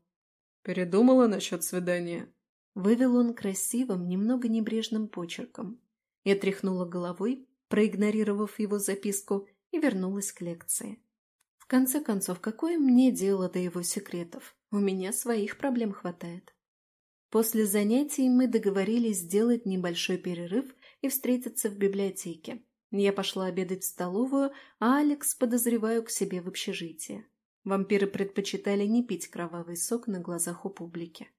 [SPEAKER 2] «Передумала насчет свидания?»
[SPEAKER 1] Вывел он красивым, немного небрежным почерком. Я тряхнула головой, проигнорировав его записку, и вернулась к лекции конце концов, какое мне дело до его секретов? У меня своих проблем хватает. После занятий мы договорились сделать небольшой перерыв и встретиться в библиотеке. Я пошла обедать в столовую, а Алекс, подозреваю, к себе в общежитие. Вампиры предпочитали не пить кровавый сок на глазах у публики.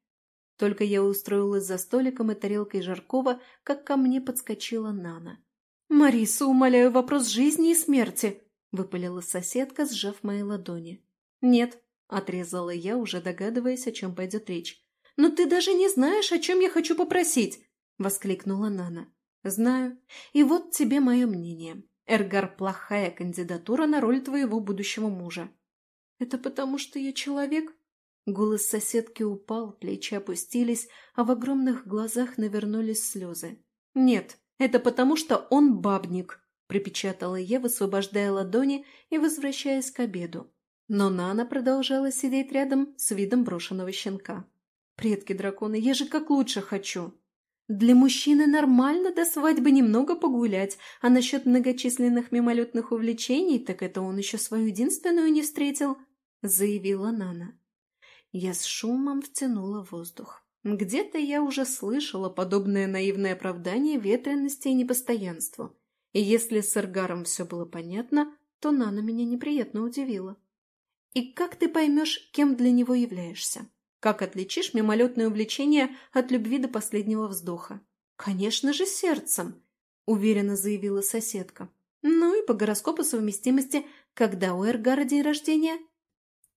[SPEAKER 1] Только я устроилась за столиком и тарелкой жаркого, как ко мне подскочила Нана. «Мариса, умоляю, вопрос жизни и смерти!» — выпалила соседка, сжав мои ладони. «Нет», — отрезала я, уже догадываясь, о чем пойдет речь. «Но ты даже не знаешь, о чем я хочу попросить!» — воскликнула Нана. «Знаю. И вот тебе мое мнение. Эргар – плохая кандидатура на роль твоего будущего мужа». «Это потому, что я человек?» Голос соседки упал, плечи опустились, а в огромных глазах навернулись слезы. «Нет, это потому, что он бабник», – припечатала я, высвобождая ладони и возвращаясь к обеду. Но Нана продолжала сидеть рядом с видом брошенного щенка. «Предки дракона, я же как лучше хочу!» Для мужчины нормально до свадьбы немного погулять, а насчет многочисленных мимолетных увлечений, так это он еще свою единственную не встретил, — заявила Нана. Я с шумом втянула воздух. Где-то я уже слышала подобное наивное оправдание ветренности и непостоянству. И если с Эргаром все было понятно, то Нана меня неприятно удивила. И как ты поймешь, кем для него являешься? Как отличишь мимолетное увлечение от любви до последнего вздоха? Конечно же, сердцем, уверенно заявила соседка. Ну и по гороскопу совместимости, когда у Эргара день рождения?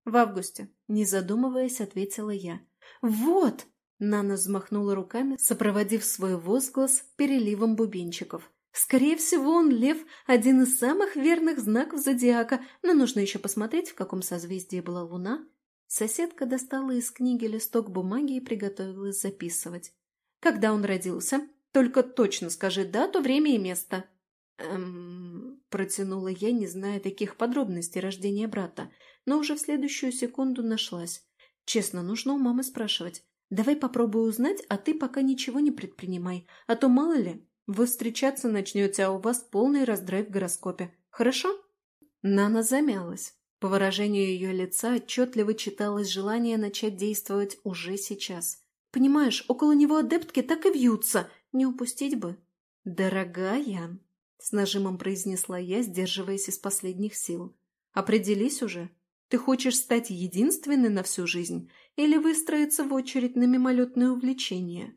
[SPEAKER 1] В августе, не задумываясь, ответила я. Вот! Нана взмахнула руками, сопроводив свой возглас переливом бубенчиков. Скорее всего, он лев – один из самых верных знаков зодиака, но нужно еще посмотреть, в каком созвездии была луна. Соседка достала из книги листок бумаги и приготовилась записывать. Когда он родился? Только точно скажи дату, время и место. Эм, протянула я, не зная таких подробностей рождения брата но уже в следующую секунду нашлась. Честно, нужно у мамы спрашивать. Давай попробую узнать, а ты пока ничего не предпринимай, а то мало ли, вы встречаться начнете, а у вас полный раздрай в гороскопе. Хорошо? Нана замялась. По выражению ее лица отчетливо читалось желание начать действовать уже сейчас. Понимаешь, около него адептки так и вьются, не упустить бы. «Дорогая», — с нажимом произнесла я, сдерживаясь из последних сил, — «определись уже, ты хочешь стать единственной на всю жизнь или выстроиться в очередь на мимолетное увлечение?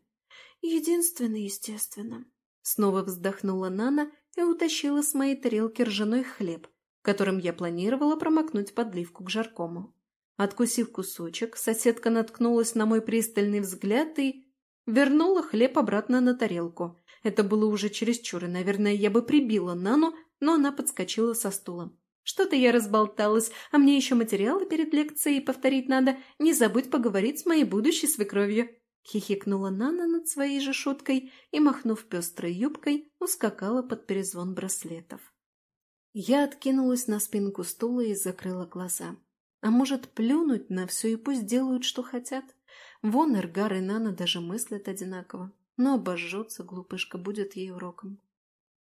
[SPEAKER 1] Единственной, естественно. Снова вздохнула Нана и утащила с моей тарелки ржаной хлеб, которым я планировала промокнуть подливку к жаркому. Откусив кусочек, соседка наткнулась на мой пристальный взгляд и... вернула хлеб обратно на тарелку. Это было уже чересчур, и, наверное, я бы прибила Нану, но она подскочила со стула. Что-то я разболталась, а мне еще материалы перед лекцией повторить надо. Не забудь поговорить с моей будущей свекровью. Хихикнула Нана над своей же шуткой и, махнув пестрой юбкой, ускакала под перезвон браслетов. Я откинулась на спинку стула и закрыла глаза. А может, плюнуть на все и пусть делают, что хотят? Вон Эргар и Нана даже мыслят одинаково. Но обожжется, глупышка, будет ей уроком.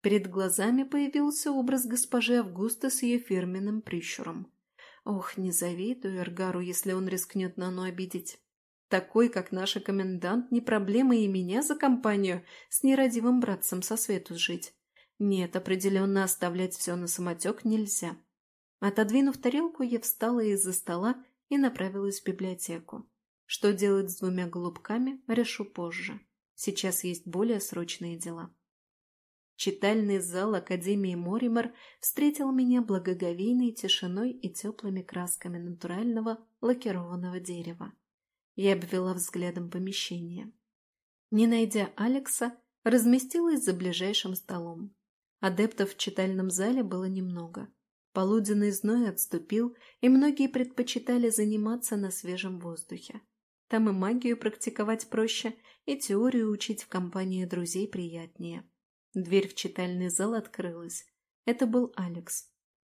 [SPEAKER 1] Перед глазами появился образ госпожи Августа с ее фирменным прищуром. Ох, не завидую Эргару, если он рискнет Нану обидеть. Такой, как наша комендант, не проблема и меня за компанию с нерадивым братцем со свету жить. Нет, определенно оставлять все на самотек нельзя. Отодвинув тарелку, я встала из-за стола и направилась в библиотеку. Что делать с двумя голубками, решу позже. Сейчас есть более срочные дела. Читальный зал Академии Моример встретил меня благоговейной тишиной и теплыми красками натурального лакированного дерева. Я обвела взглядом помещение. Не найдя Алекса, разместилась за ближайшим столом. Адептов в читальном зале было немного. Полуденный зной отступил, и многие предпочитали заниматься на свежем воздухе. Там и магию практиковать проще, и теорию учить в компании друзей приятнее. Дверь в читальный зал открылась. Это был Алекс.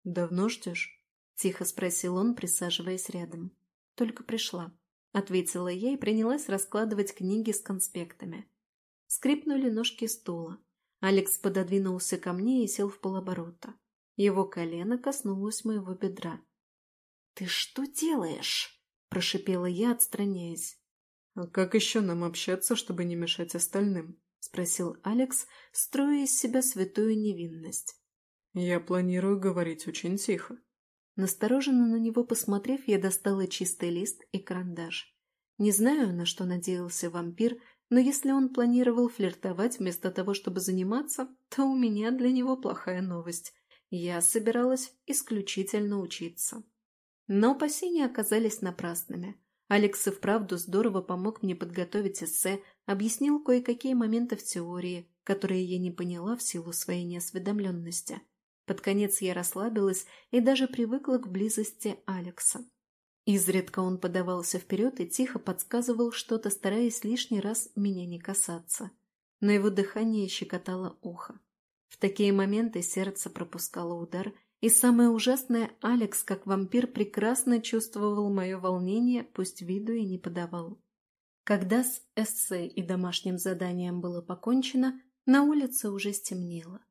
[SPEAKER 1] «Давно ждешь?» – тихо спросил он, присаживаясь рядом. «Только пришла», – ответила я и принялась раскладывать книги с конспектами. Скрипнули ножки стула. Алекс пододвинулся ко мне и сел в полоборота. Его колено коснулось моего бедра. «Ты что делаешь?» – прошипела я, отстраняясь.
[SPEAKER 2] «А как еще нам общаться, чтобы не мешать остальным?» — спросил Алекс, строя из себя святую невинность. «Я планирую говорить очень тихо».
[SPEAKER 1] Настороженно на него посмотрев, я достала чистый лист и карандаш. Не знаю, на что надеялся вампир, но если он планировал флиртовать вместо того, чтобы заниматься, то у меня для него плохая новость. Я собиралась исключительно учиться. Но опасения оказались напрасными. Алекс и вправду здорово помог мне подготовить эссе, объяснил кое-какие моменты в теории, которые я не поняла в силу своей неосведомленности. Под конец я расслабилась и даже привыкла к близости Алекса. Изредка он подавался вперед и тихо подсказывал что-то, стараясь лишний раз меня не касаться. На его дыхание щекотало ухо. В такие моменты сердце пропускало удар, и самое ужасное, Алекс, как вампир, прекрасно чувствовал мое волнение, пусть виду и не подавал. Когда с эссе и домашним заданием было покончено, на улице уже стемнело.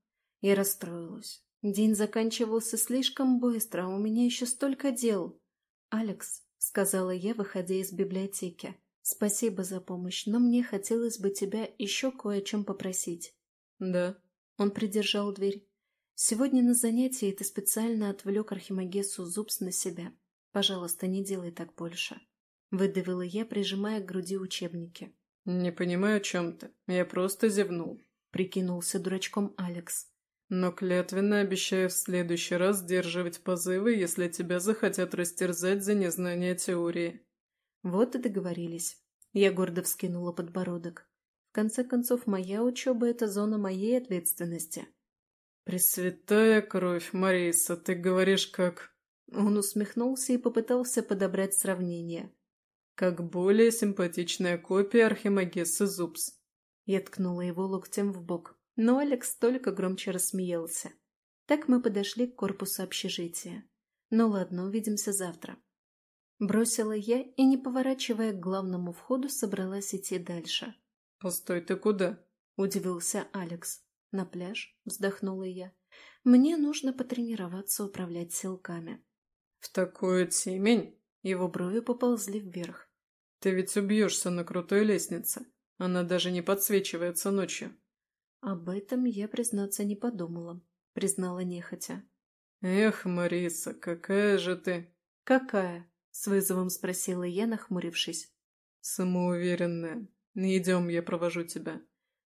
[SPEAKER 1] Я расстроилась. День заканчивался слишком быстро, а у меня еще столько дел. «Алекс», — сказала я, выходя из библиотеки, — «спасибо за помощь, но мне хотелось бы тебя еще кое о чем попросить».
[SPEAKER 2] «Да».
[SPEAKER 1] Он придержал дверь. «Сегодня на занятии ты специально отвлек Архимагесу Зубс на себя. Пожалуйста, не делай так больше». Выдавила я, прижимая к груди учебники.
[SPEAKER 2] «Не понимаю, о чем ты. Я просто зевнул», —
[SPEAKER 1] прикинулся дурачком Алекс.
[SPEAKER 2] Но клятвенно обещаю в следующий раз сдерживать позывы, если тебя захотят растерзать за незнание теории.
[SPEAKER 1] Вот и договорились. Я гордо вскинула подбородок. В конце концов, моя учеба — это зона моей ответственности.
[SPEAKER 2] «Пресвятая кровь, Мариса, ты говоришь как...»
[SPEAKER 1] Он усмехнулся и попытался подобрать сравнение.
[SPEAKER 2] «Как более симпатичная копия Архимагессы Зубс».
[SPEAKER 1] Я ткнула его локтем в бок но Алекс только громче рассмеялся. Так мы подошли к корпусу общежития. Ну ладно, увидимся завтра. Бросила я и, не поворачивая к главному входу, собралась идти дальше.
[SPEAKER 2] «Постой, ты куда?»
[SPEAKER 1] – удивился Алекс. «На пляж?» – вздохнула я. «Мне нужно потренироваться управлять силками».
[SPEAKER 2] «В такую темень?»
[SPEAKER 1] Его брови поползли вверх.
[SPEAKER 2] «Ты ведь убьешься на крутой лестнице. Она даже не подсвечивается ночью».
[SPEAKER 1] Об этом я, признаться, не подумала, признала нехотя.
[SPEAKER 2] Эх, Мариса, какая же ты...
[SPEAKER 1] Какая? С вызовом спросила я, нахмурившись.
[SPEAKER 2] Самоуверенная. Идем, я провожу тебя.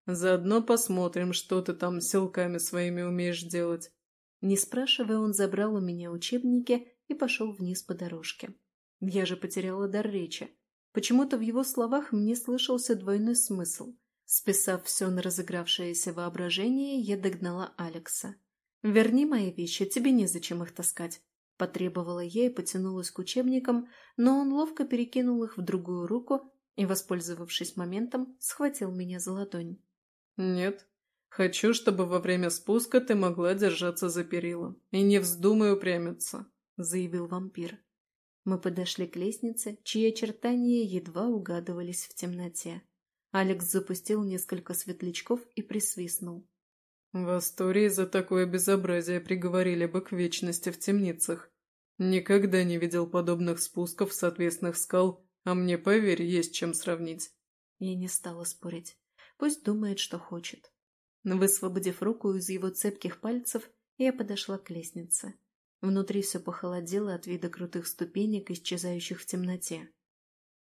[SPEAKER 2] Заодно посмотрим, что ты там силками своими умеешь делать.
[SPEAKER 1] Не спрашивая, он забрал у меня учебники и пошел вниз по дорожке. Я же потеряла дар речи. Почему-то в его словах мне слышался двойной смысл. Списав все на разыгравшееся воображение, я догнала Алекса. «Верни мои вещи, тебе незачем их таскать», – потребовала я и потянулась к учебникам, но он ловко перекинул их в другую руку и, воспользовавшись моментом, схватил меня за ладонь.
[SPEAKER 2] «Нет, хочу, чтобы во время спуска ты могла держаться за перила и не вздумай упрямиться», – заявил вампир.
[SPEAKER 1] Мы подошли к лестнице, чьи очертания едва угадывались в темноте. Алекс запустил несколько светлячков и присвистнул.
[SPEAKER 2] «В Астории за такое безобразие приговорили бы к вечности в темницах. Никогда не видел подобных спусков с отвесных скал, а мне, поверь, есть чем сравнить».
[SPEAKER 1] Я не стала спорить. Пусть думает, что хочет. Высвободив руку из его цепких пальцев, я подошла к лестнице. Внутри все похолодело от вида крутых ступенек, исчезающих в темноте.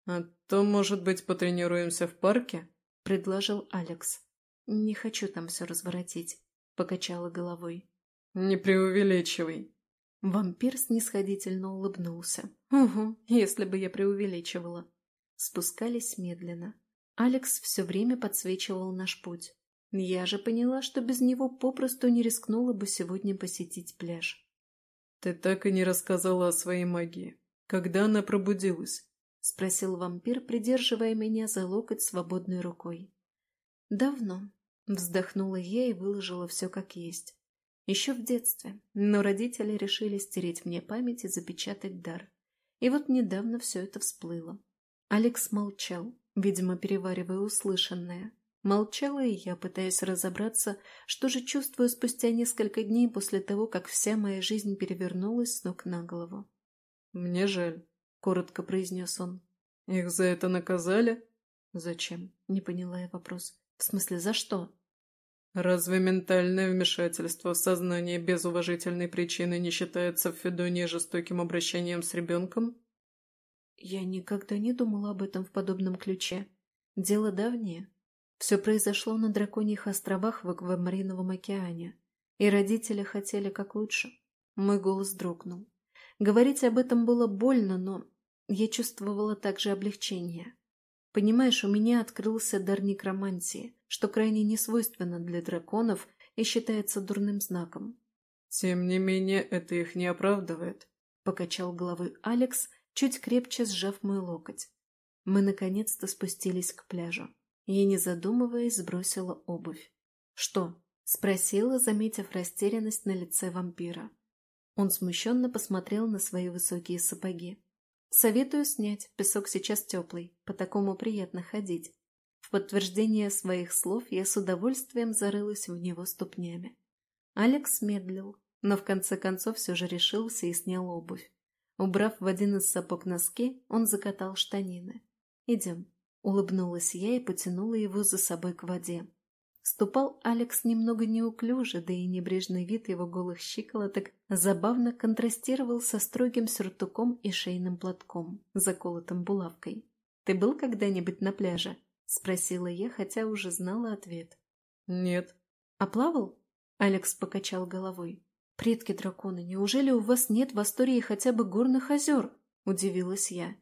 [SPEAKER 2] «А то, может быть, потренируемся в парке?»
[SPEAKER 1] – предложил Алекс. «Не хочу там все разворотить», – покачала головой.
[SPEAKER 2] «Не преувеличивай».
[SPEAKER 1] Вампир снисходительно улыбнулся. «Угу, если бы я преувеличивала». Спускались медленно. Алекс все время подсвечивал наш путь. Я же поняла, что без него попросту не рискнула бы сегодня посетить пляж.
[SPEAKER 2] «Ты так и не рассказала о своей магии. Когда она пробудилась?»
[SPEAKER 1] — спросил вампир, придерживая меня за локоть свободной рукой. «Давно», — вздохнула я и выложила все как есть. Еще в детстве, но родители решили стереть мне память и запечатать дар. И вот недавно все это всплыло. Алекс молчал, видимо, переваривая услышанное. Молчала и я, пытаясь разобраться, что же чувствую спустя несколько дней после того, как вся моя жизнь перевернулась с ног на голову.
[SPEAKER 2] «Мне жаль», коротко произнес он. «Их за это наказали?»
[SPEAKER 1] «Зачем?» — не поняла я вопрос. «В смысле, за что?»
[SPEAKER 2] «Разве ментальное вмешательство в сознание без уважительной причины не считается в Федонии жестоким обращением с ребенком?»
[SPEAKER 1] Я никогда не думала об этом в подобном ключе. Дело давнее. Все произошло на Драконьих островах в Аквамариновом океане. И родители хотели как лучше. Мой голос дрогнул. Говорить об этом было больно, но я чувствовала также облегчение. Понимаешь, у меня открылся дар некромантии, что крайне несвойственно для драконов и считается дурным знаком.
[SPEAKER 2] «Тем не менее, это их не оправдывает», — покачал головой Алекс, чуть крепче сжав мой локоть. Мы наконец-то спустились к пляжу. Я, не задумываясь, сбросила обувь. «Что?» — спросила, заметив растерянность на лице вампира. Он смущенно посмотрел на свои высокие сапоги. «Советую снять, песок сейчас теплый, по такому приятно ходить». В подтверждение своих слов я с удовольствием зарылась в него ступнями. Алекс медлил, но в конце концов все же решился и снял обувь. Убрав в один из сапог носки, он закатал штанины. «Идем», — улыбнулась я и потянула его за собой к воде. Ступал Алекс немного неуклюже, да и небрежный вид его голых щиколоток забавно контрастировал со строгим сюртуком и шейным платком, заколотым булавкой. «Ты был когда-нибудь на пляже?» — спросила я, хотя уже знала ответ. «Нет».
[SPEAKER 1] «А плавал?» — Алекс покачал головой. «Предки дракона, неужели у вас нет в Астории хотя бы горных озер?» — удивилась я.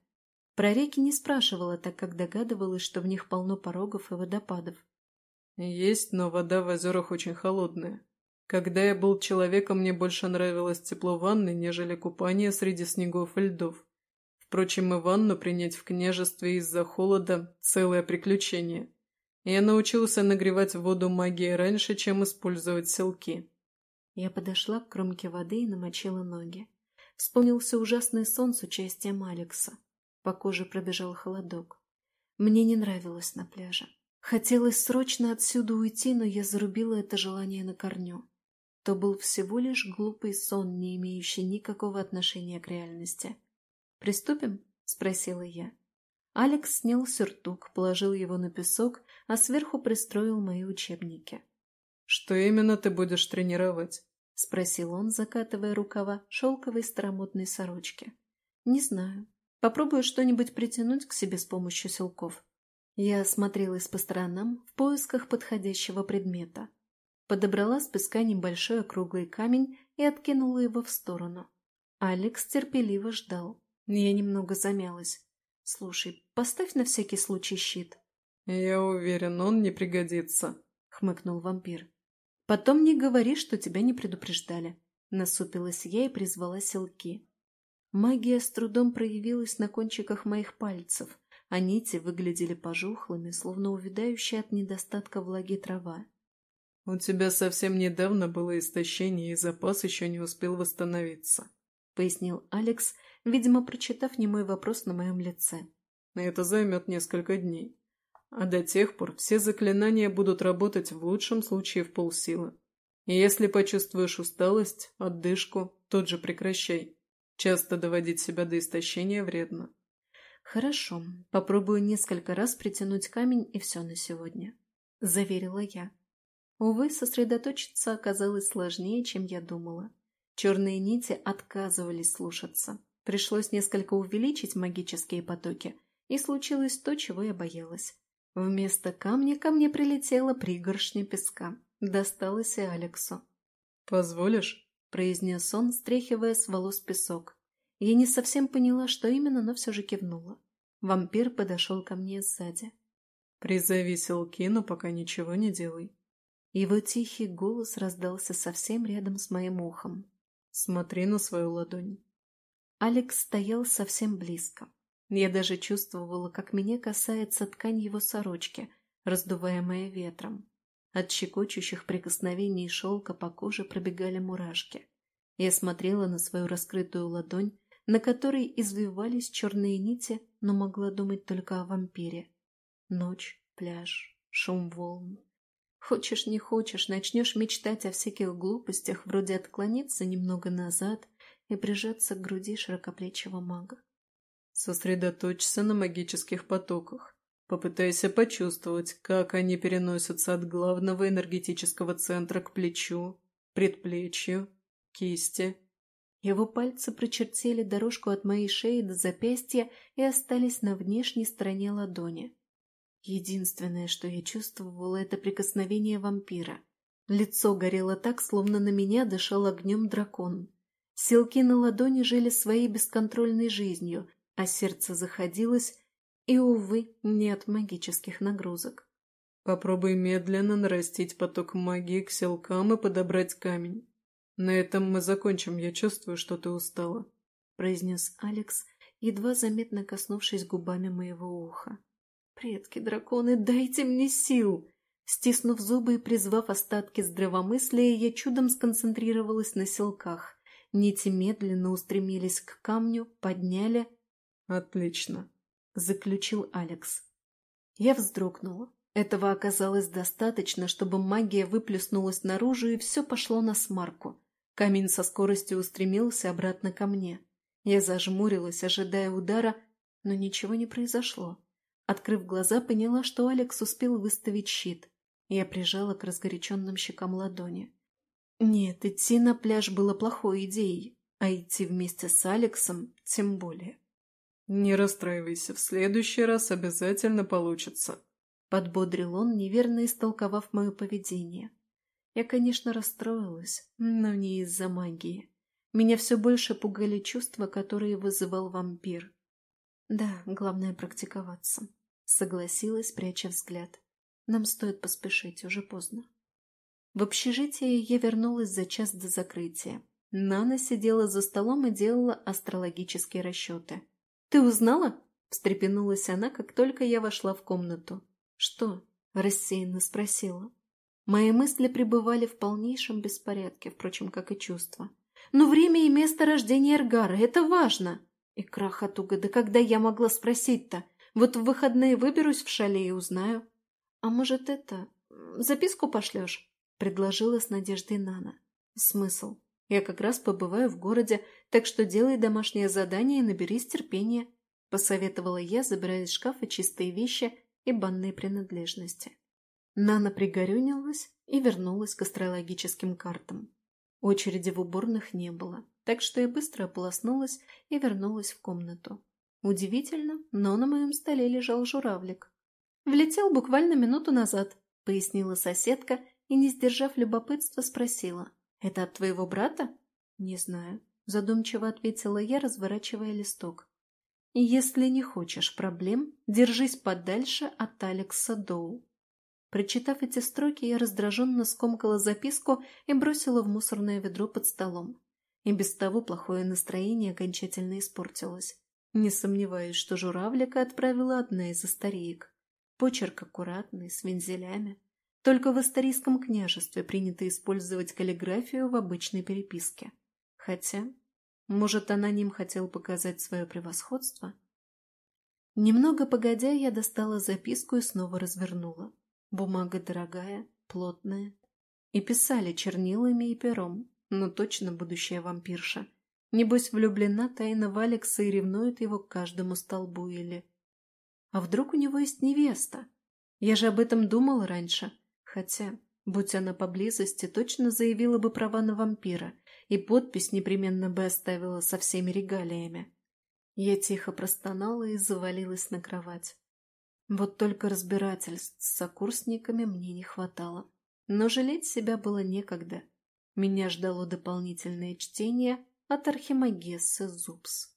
[SPEAKER 1] Про реки не спрашивала, так как догадывалась, что в них полно порогов и водопадов.
[SPEAKER 2] Есть, но вода в озерах очень холодная. Когда я был человеком, мне больше нравилось тепло ванны, нежели купание среди снегов и льдов. Впрочем, и ванну принять в княжестве из-за холода – целое приключение. Я научился нагревать воду магией раньше, чем использовать селки.
[SPEAKER 1] Я подошла к кромке воды и намочила ноги. Вспомнился ужасный сон с участием Алекса. По коже пробежал холодок. Мне не нравилось на пляже. Хотелось срочно отсюда уйти, но я зарубила это желание на корню. То был всего лишь глупый сон, не имеющий никакого отношения к реальности. «Приступим?» — спросила я. Алекс снял сюртук, положил его на песок, а сверху пристроил мои учебники.
[SPEAKER 2] «Что именно ты будешь тренировать?»
[SPEAKER 1] — спросил он, закатывая рукава шелковой старомодной сорочки. «Не знаю. Попробую что-нибудь притянуть к себе с помощью силков». Я осмотрелась по сторонам в поисках подходящего предмета. Подобрала с песка небольшой округлый камень и откинула его в сторону. Алекс терпеливо ждал. Я немного замялась. «Слушай, поставь на всякий случай щит».
[SPEAKER 2] «Я уверен, он не пригодится», — хмыкнул вампир.
[SPEAKER 1] «Потом не говори, что тебя не предупреждали». Насупилась я и призвала селки. Магия с трудом проявилась на кончиках моих пальцев, а нити выглядели пожухлыми, словно увядающие от недостатка влаги трава.
[SPEAKER 2] «У тебя совсем недавно было истощение, и запас еще не успел восстановиться», — пояснил Алекс, видимо, прочитав немой вопрос на моем лице. «Это займет несколько дней. А до тех пор все заклинания будут работать в лучшем случае в полсилы. И если почувствуешь усталость, отдышку, тут же прекращай. Часто доводить себя до истощения вредно.
[SPEAKER 1] «Хорошо, попробую несколько раз притянуть камень, и все на сегодня», — заверила я. Увы, сосредоточиться оказалось сложнее, чем я думала. Черные нити отказывались слушаться. Пришлось несколько увеличить магические потоки, и случилось то, чего я боялась. Вместо камня ко мне прилетела пригоршня песка. Досталось и Алексу.
[SPEAKER 2] «Позволишь?» – произнес он, стряхивая с волос песок.
[SPEAKER 1] Я не совсем поняла, что именно, но все же кивнула. Вампир подошел ко мне сзади.
[SPEAKER 2] «Призови Селкину, пока ничего не делай».
[SPEAKER 1] Его тихий голос раздался совсем рядом с моим ухом.
[SPEAKER 2] «Смотри на свою ладонь».
[SPEAKER 1] Алекс стоял совсем близко. Я даже чувствовала, как меня касается ткань его сорочки, раздуваемая ветром. От щекочущих прикосновений шелка по коже пробегали мурашки. Я смотрела на свою раскрытую ладонь, на которой извивались черные нити, но могла думать только о вампире. Ночь, пляж, шум волн. Хочешь, не хочешь, начнешь мечтать о всяких глупостях, вроде отклониться немного назад и прижаться к груди широкоплечего мага.
[SPEAKER 2] Сосредоточься на магических потоках. Попытайся почувствовать, как они переносятся от главного энергетического центра к плечу, предплечью, кисти,
[SPEAKER 1] его пальцы прочертили дорожку от моей шеи до запястья и остались на внешней стороне ладони. Единственное, что я чувствовала, это прикосновение вампира. Лицо горело так, словно на меня дышал огнем дракон. Силки на ладони жили своей бесконтрольной жизнью, а сердце заходилось, И, увы, не от магических нагрузок.
[SPEAKER 2] Попробуй медленно нарастить поток магии к селкам и подобрать камень. На этом мы закончим, я чувствую, что ты устала», — произнес Алекс, едва заметно коснувшись губами моего уха.
[SPEAKER 1] «Предки-драконы, дайте мне сил!» Стиснув зубы и призвав остатки здравомыслия, я чудом сконцентрировалась на селках. Нити медленно устремились к камню, подняли...
[SPEAKER 2] «Отлично», — заключил Алекс.
[SPEAKER 1] Я вздрогнула. Этого оказалось достаточно, чтобы магия выплеснулась наружу, и все пошло на смарку. Камень со скоростью устремился обратно ко мне. Я зажмурилась, ожидая удара, но ничего не произошло. Открыв глаза, поняла, что Алекс успел выставить щит. Я прижала к разгоряченным щекам ладони. Нет, идти на пляж было плохой идеей, а идти вместе с Алексом тем более.
[SPEAKER 2] «Не расстраивайся, в следующий раз обязательно получится», —
[SPEAKER 1] подбодрил он, неверно истолковав мое поведение. Я, конечно, расстроилась, но не из-за магии. Меня все больше пугали чувства, которые вызывал вампир. Да, главное практиковаться. Согласилась, пряча взгляд. Нам стоит поспешить, уже поздно. В общежитие я вернулась за час до закрытия. Нана сидела за столом и делала астрологические расчеты. «Ты узнала?» – встрепенулась она, как только я вошла в комнату. «Что?» – рассеянно спросила. Мои мысли пребывали в полнейшем беспорядке, впрочем, как и чувства. «Но время и место рождения Эргара – это важно!» И крах от угода, когда я могла спросить-то? Вот в выходные выберусь в шале и узнаю. «А может, это... записку пошлешь?» — предложила с надеждой Нана. «Смысл? Я как раз побываю в городе, так что делай домашнее задание и наберись терпения», — посоветовала я, забирая из шкафа чистые вещи и банные принадлежности. Нана пригорюнилась и вернулась к астрологическим картам. Очереди в уборных не было, так что я быстро ополоснулась и вернулась в комнату. Удивительно, но на моем столе лежал журавлик. «Влетел буквально минуту назад», — пояснила соседка и, не сдержав любопытства, спросила. «Это от твоего брата?» «Не знаю», — задумчиво ответила я, разворачивая листок. «Если не хочешь проблем, держись подальше от Алекса Доу». Прочитав эти строки, я раздраженно скомкала записку и бросила в мусорное ведро под столом. И без того плохое настроение окончательно испортилось. Не сомневаюсь, что журавлика отправила одна из остареек. Почерк аккуратный, с вензелями. Только в Астарийском княжестве принято использовать каллиграфию в обычной переписке. Хотя, может, аноним хотел показать свое превосходство? Немного погодя, я достала записку и снова развернула. Бумага дорогая, плотная. И писали чернилами и пером, но точно будущая вампирша. Небось, влюблена тайно в Алекса и ревнует его к каждому столбу или... А вдруг у него есть невеста? Я же об этом думала раньше. Хотя, будь она поблизости, точно заявила бы права на вампира, и подпись непременно бы оставила со всеми регалиями. Я тихо простонала и завалилась на кровать. Вот только разбирательств с сокурсниками мне не хватало. Но жалеть себя было некогда. Меня ждало дополнительное чтение от Архимагессы Зубс.